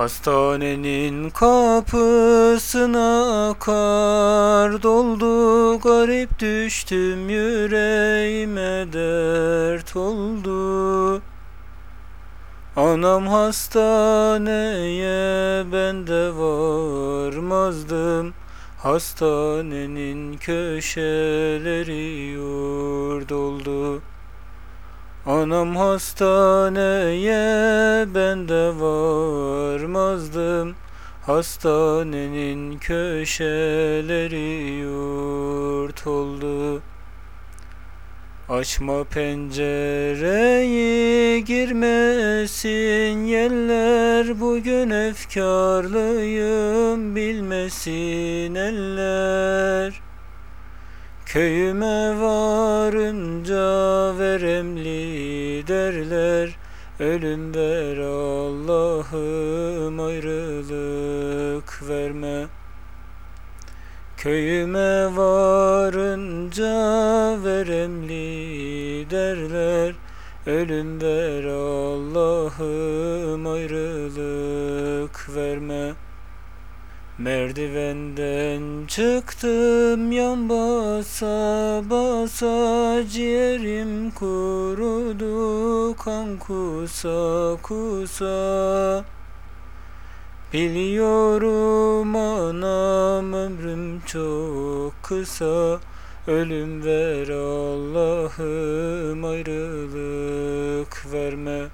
Hastanenin kapısına kar doldu Garip düştüm yüreğime dert oldu. Anam hastaneye ben de varmazdım. Hastanenin köşeleri yurt oldu Anam hastaneye ben de varmazdım. Hastanenin köşeleri yurt oldu. Açma pencereyi girmesin yeller. Bugün efkarlıyım bilmesin eller Köyüme varınca veremli derler Ölüm ver Allah'ım ayrılık verme. Köyüme varınca veremli derler Ölüm ver Allah'ım ayrılık verme Merdivenden çıktım yan basa basa Ciğerim kurudu kan kusa kusa. Biliyorum anam ömrüm çok kısa. Ölüm ver Allah'ım ayrılık verme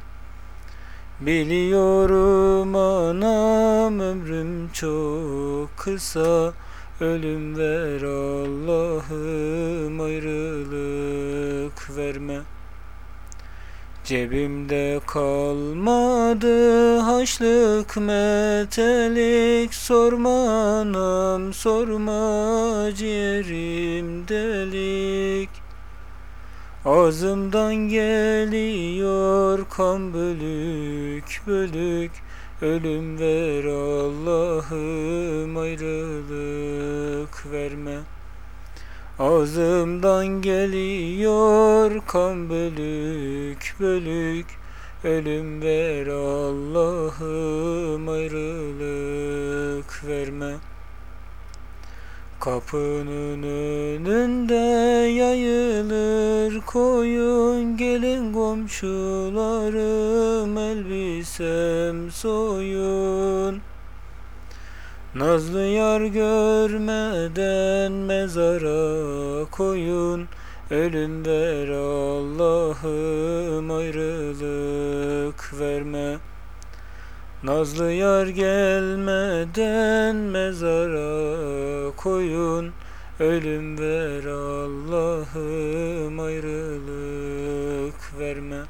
Biliyorum anam ömrüm çok kısa. Ölüm ver Allah'ım ayrılık verme. Cebimde kalmadı haşlık metelik Sorma anam sorma ciğerim delik Ağzımdan geliyor kan bölük bölük. Ölüm ver Allah'ım ayrılık verme. Ağzımdan geliyor kan bölük bölük. Ölüm ver Allah'ım ayrılık verme. Kapının önünde koyun Gelin komşularım elbisem soyun. Nazlı yar görmeden mezara koyun. Ölüm ver Allah'ım ayrılık verme. Nazlı yar gelmeden mezara koyun Ölüm ver Allah'ım ayrılık verme